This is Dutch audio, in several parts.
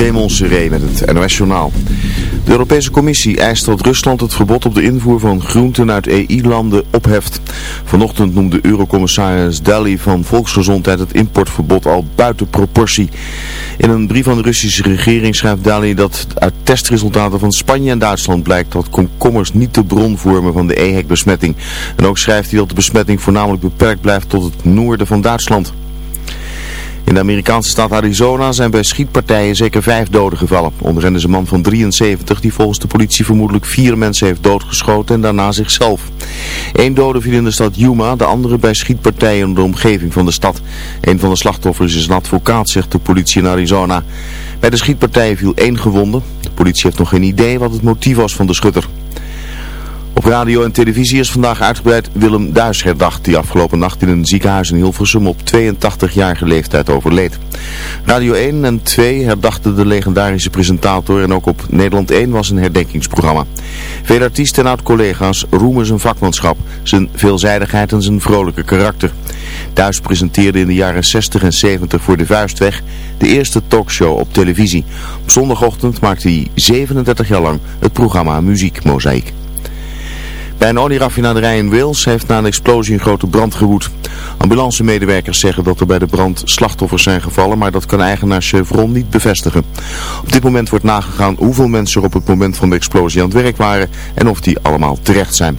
Raymond Seré met het NOS Journaal. De Europese Commissie eist dat Rusland het verbod op de invoer van groenten uit EU-landen opheft. Vanochtend noemde Eurocommissaris Dalli van Volksgezondheid het importverbod al buiten proportie. In een brief aan de Russische regering schrijft Dalli dat uit testresultaten van Spanje en Duitsland blijkt dat komkommers niet de bron vormen van de EHEC-besmetting. En ook schrijft hij dat de besmetting voornamelijk beperkt blijft tot het noorden van Duitsland. In de Amerikaanse stad Arizona zijn bij schietpartijen zeker vijf doden gevallen. Onder hen is een man van 73 die volgens de politie vermoedelijk vier mensen heeft doodgeschoten en daarna zichzelf. Eén dode viel in de stad Yuma, de andere bij schietpartijen in de omgeving van de stad. Een van de slachtoffers is een advocaat, zegt de politie in Arizona. Bij de schietpartijen viel één gewonde. De politie heeft nog geen idee wat het motief was van de schutter. Op radio en televisie is vandaag uitgebreid Willem Duis herdacht, die afgelopen nacht in een ziekenhuis in Hilversum op 82-jarige leeftijd overleed. Radio 1 en 2 herdachten de legendarische presentator en ook op Nederland 1 was een herdenkingsprogramma. Veel artiesten en oud-collega's roemen zijn vakmanschap, zijn veelzijdigheid en zijn vrolijke karakter. Duis presenteerde in de jaren 60 en 70 voor de Vuistweg de eerste talkshow op televisie. Op zondagochtend maakte hij 37 jaar lang het programma Muziek Mozaïek. Bij een olieraffinaderij in Wales heeft na een explosie een grote brand gewoed. Ambulancemedewerkers zeggen dat er bij de brand slachtoffers zijn gevallen, maar dat kan eigenaar Chevron niet bevestigen. Op dit moment wordt nagegaan hoeveel mensen er op het moment van de explosie aan het werk waren en of die allemaal terecht zijn.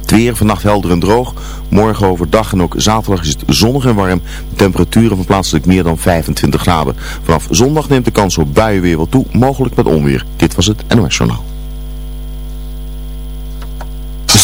Het weer vannacht helder en droog. Morgen overdag en ook zaterdag is het zonnig en warm. Temperaturen van plaatselijk meer dan 25 graden. Vanaf zondag neemt de kans op buien weer wat toe, mogelijk met onweer. Dit was het NOS Journaal.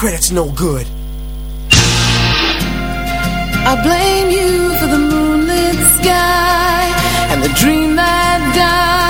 credit's no good. I blame you for the moonlit sky and the dream that died.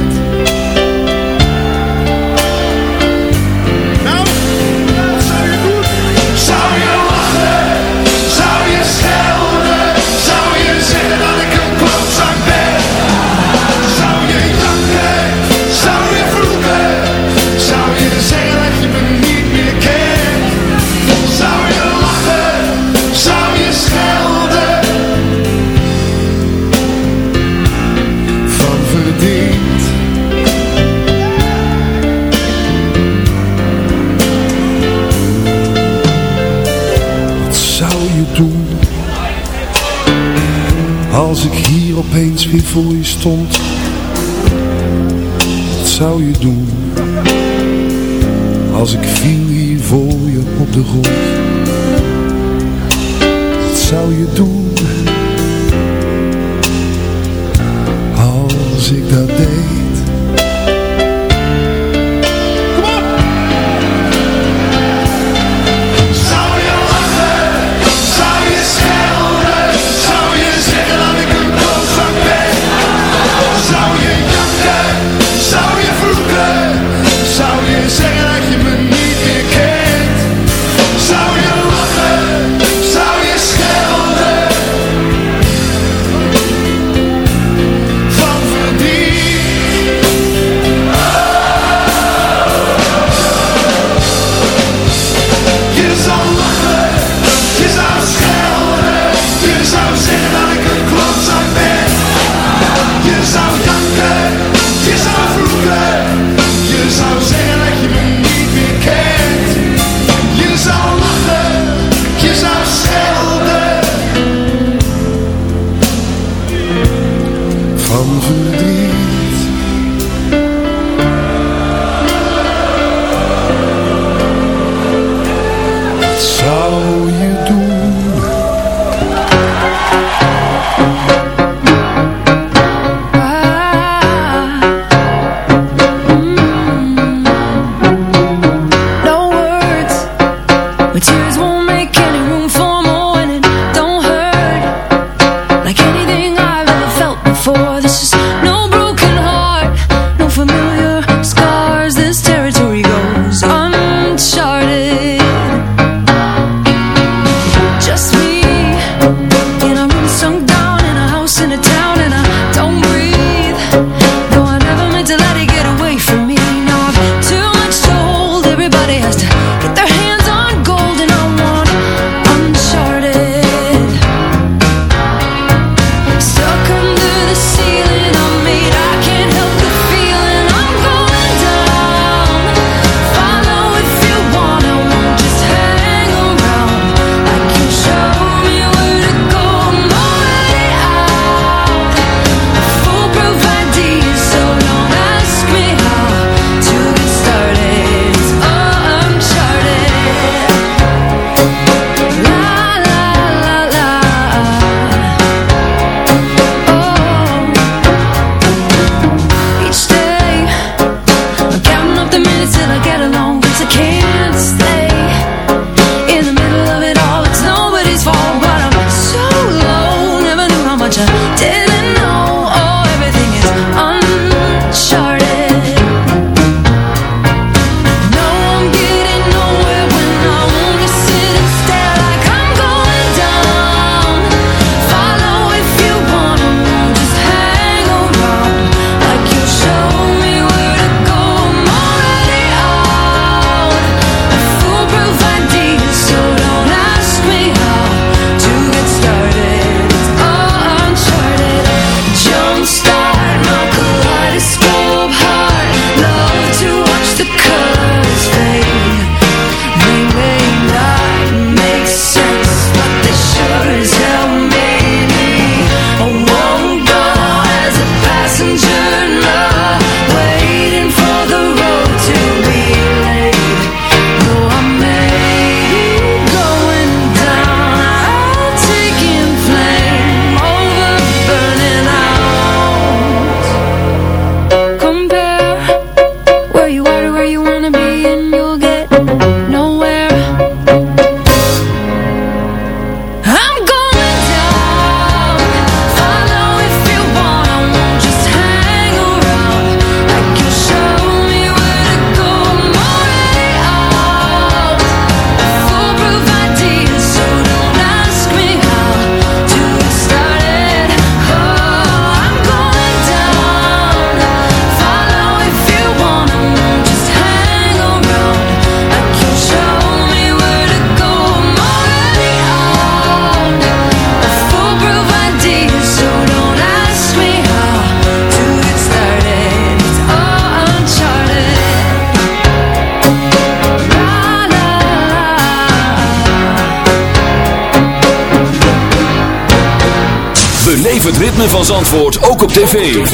van Zandvoort ook op tv.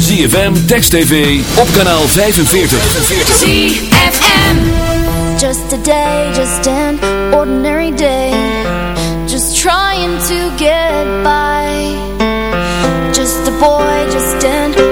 ZFM, Text TV, op kanaal 45. ZFM Just a day, just an ordinary day Just trying to get by Just a boy, just an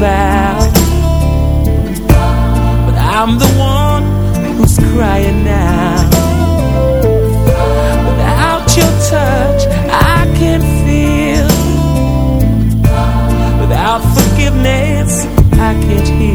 vow But I'm the one who's crying now. Without your touch I can feel. Without forgiveness I can't heal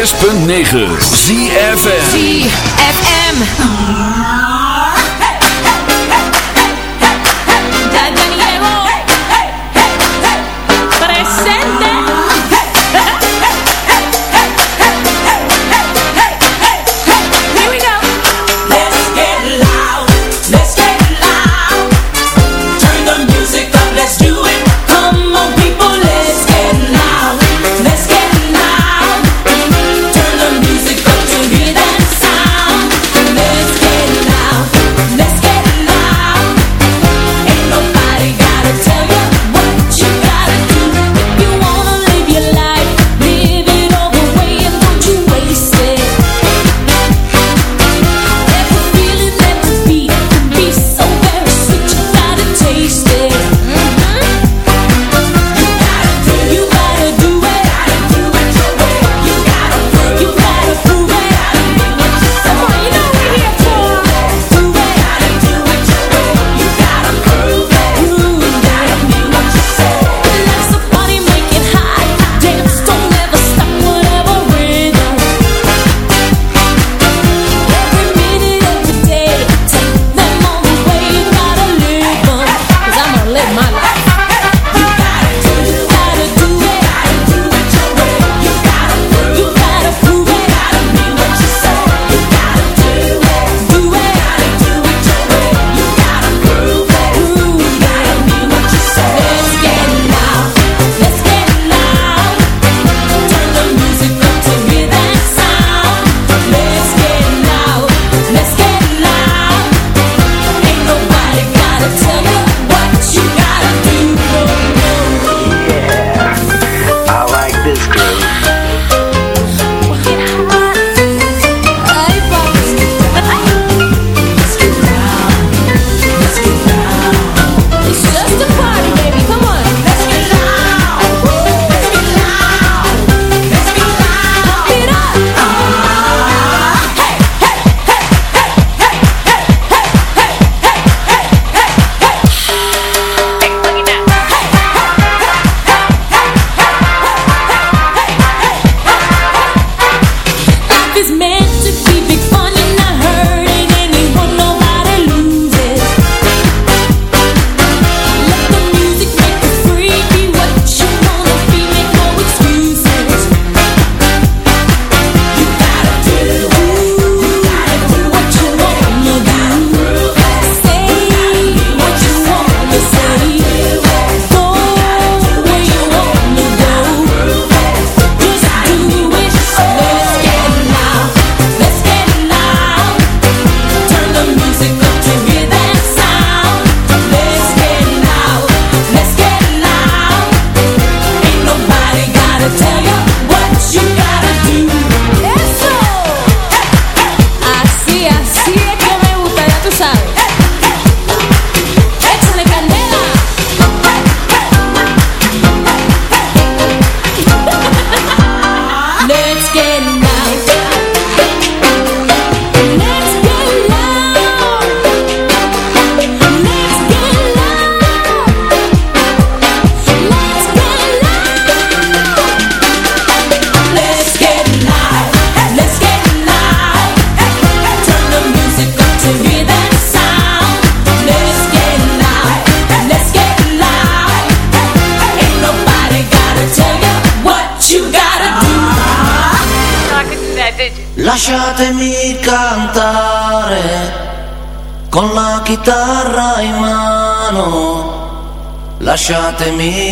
6.9.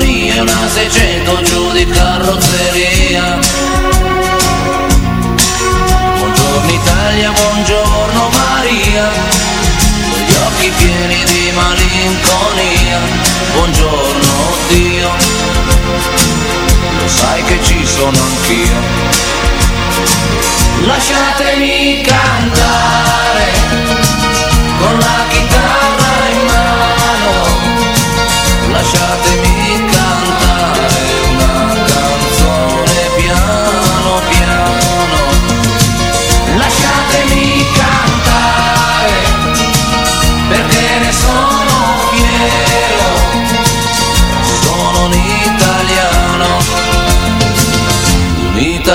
100 una 600 giù di carrozzeria Buongiorno Italia, buongiorno Maria. Con gli occhi pieni di malinconia. Buongiorno Dio. Lo sai che ci sono anch'io. Lasciatemi cadere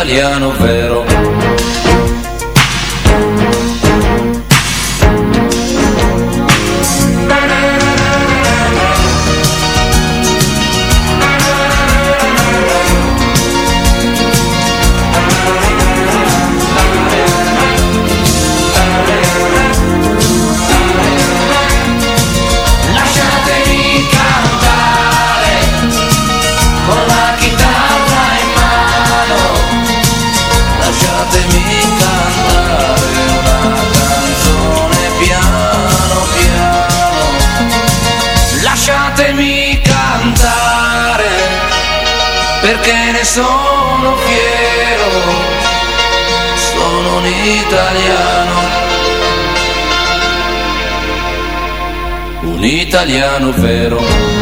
italiano vero. Italiano vero.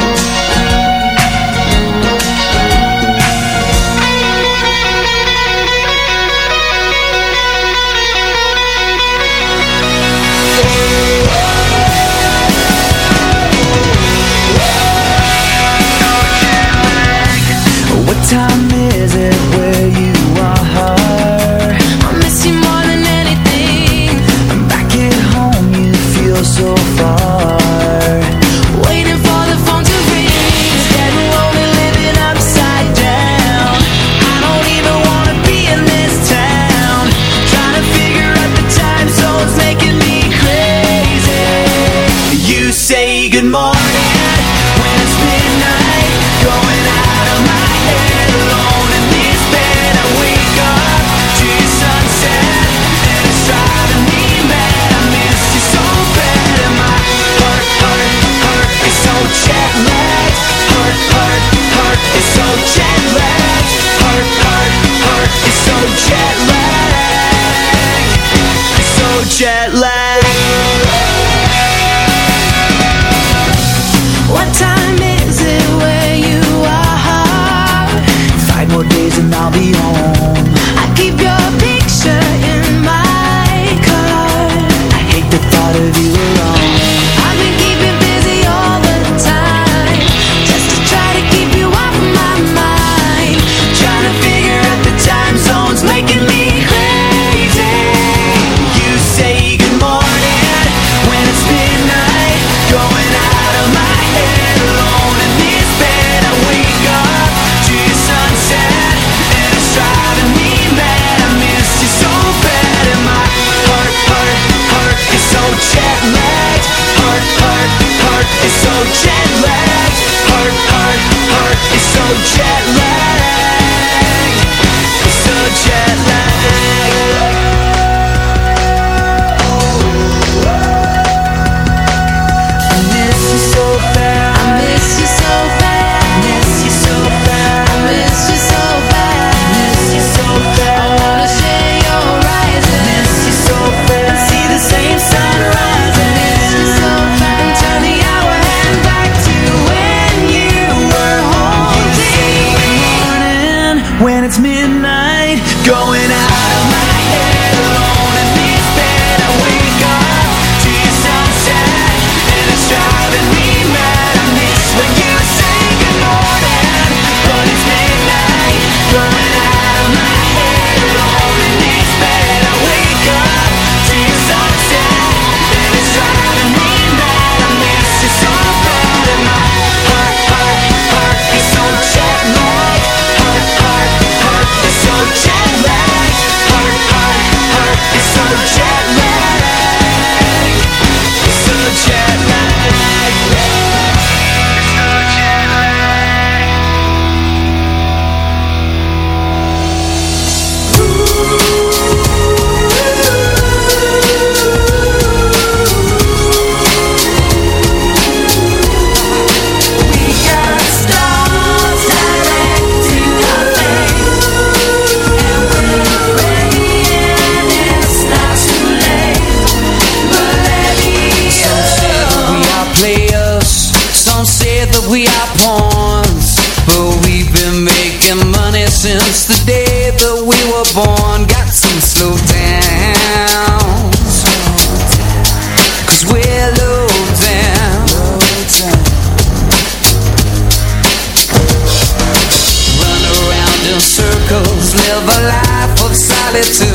happy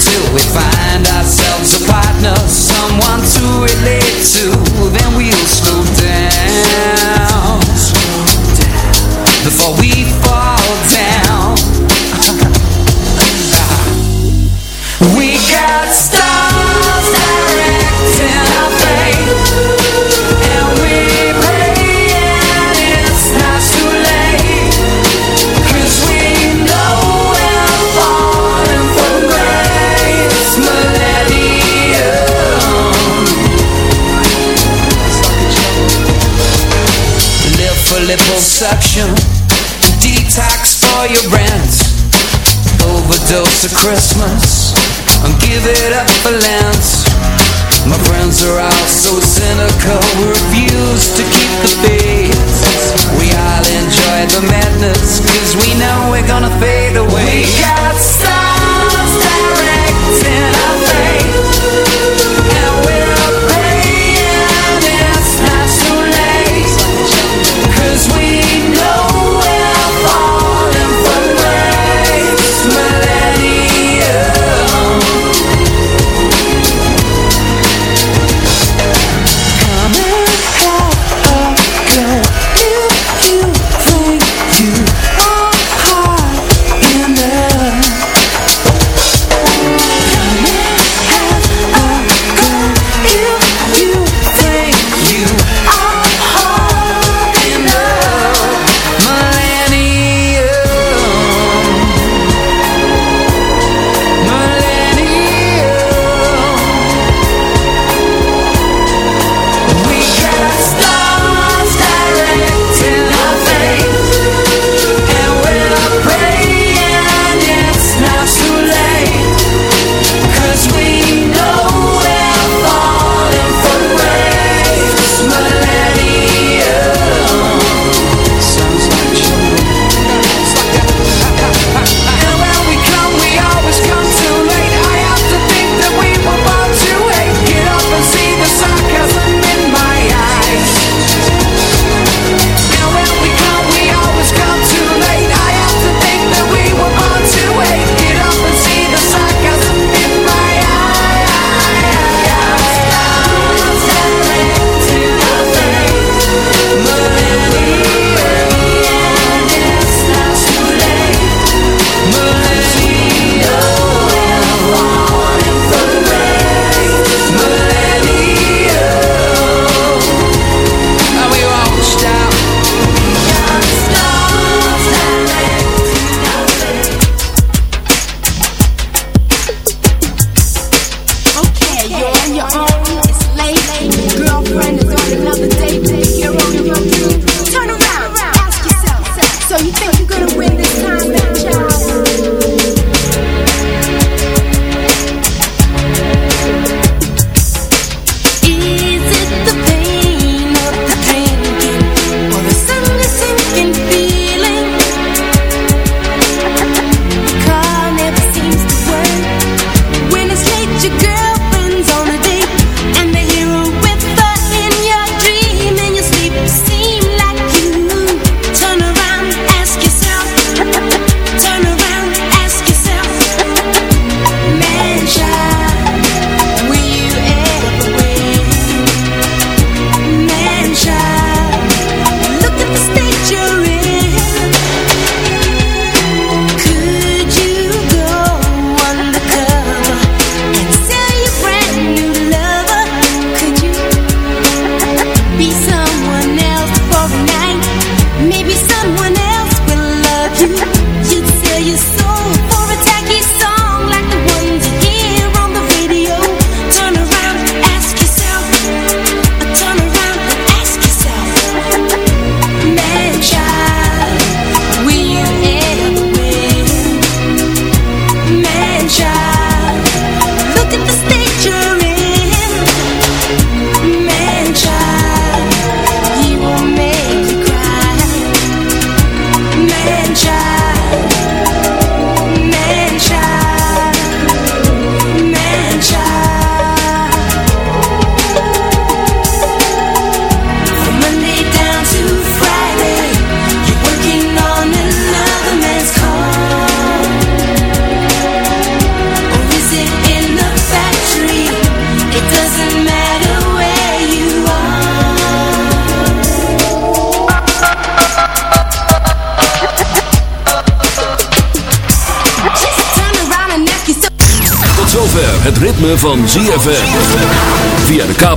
Till we find ourselves a partner Someone to relate to. Then we'll slow down. Before we seduction Detox for your friends. Overdose of Christmas And give it up for Lance. My friends are all so cynical We refuse to keep the faith We all enjoy the madness Cause we know we're gonna fade away We got stars directing our fate